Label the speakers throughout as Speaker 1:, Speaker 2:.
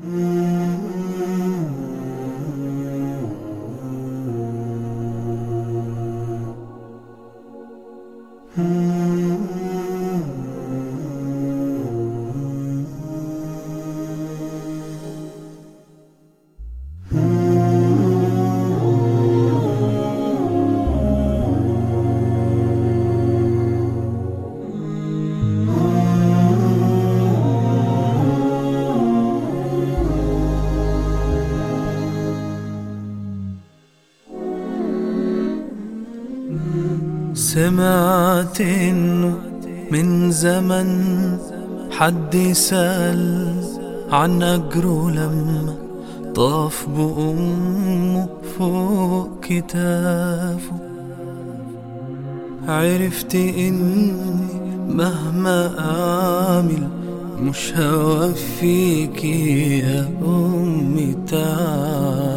Speaker 1: Mm. سمعت إنه من زمن حد سأل عن أجره لما طاف بأمه فوق كتافه. عرفت إني مهما أعمل مش هوفيك يا أمي تعبك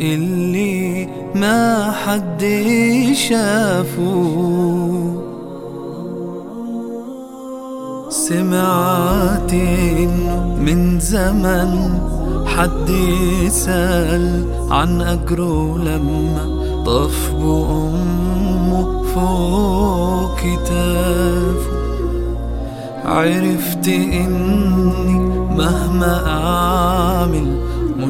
Speaker 1: اللي ما حد شافه. سمعت إنه من زمن حد سأل عن أجره لما طاف بأمه فوق كتافه عرفت إني مهما أعمل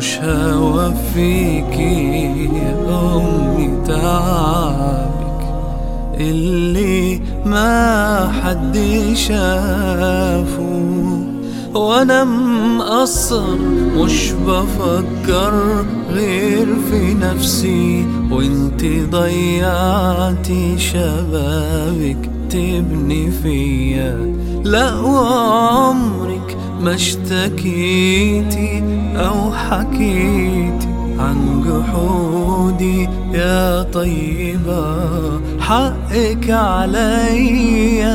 Speaker 1: مش هوفيك يا أمي تعبك. اللي ما حد شافه. وأنا مقصر مش بفكر غير في نفسي. وانت ضيعتي شبابك تبني فيا. لا وعمرك ما اشتكيتي أو حكيتي عن جحودي يا طيبة. حقك عليا.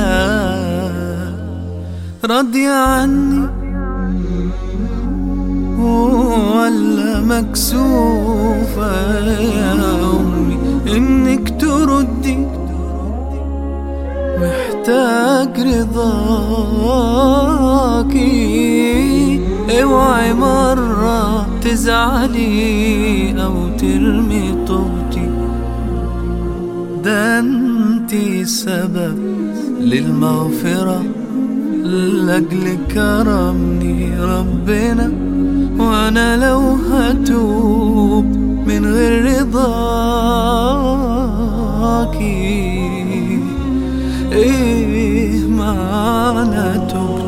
Speaker 1: راضية عني. ولا مكسوفة يا أمي إنك تردي. محتاج رضاكي اوعي مرة تزعلي أو ترمي طوبتي ده انتي سبب للمغفرة. لأجل كرمني ربنا وأنا لو هتوب من غير رضاكي إيه معنى توب